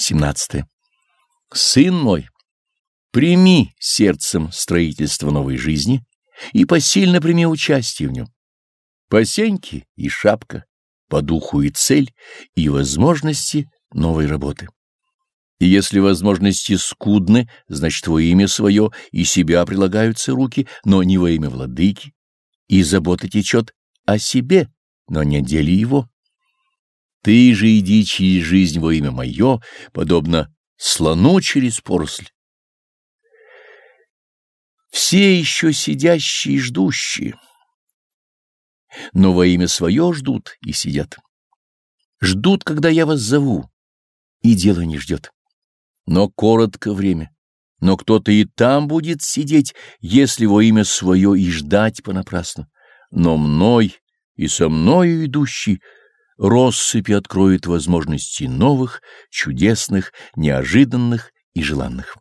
17. Сын мой, прими сердцем строительство новой жизни и посильно прими участие в нем. Посеньки и шапка, по духу и цель, и возможности новой работы. И если возможности скудны, значит, во имя свое и себя прилагаются руки, но не во имя владыки, и забота течет о себе, но не деле его. Ты же иди через жизнь во имя мое, подобно слону через поросль. Все еще сидящие и ждущие, но во имя свое ждут и сидят. Ждут, когда я вас зову, и дело не ждет. Но коротко время, но кто-то и там будет сидеть, если во имя свое и ждать понапрасну. Но мной и со мною идущий россыпи откроет возможности новых, чудесных, неожиданных и желанных.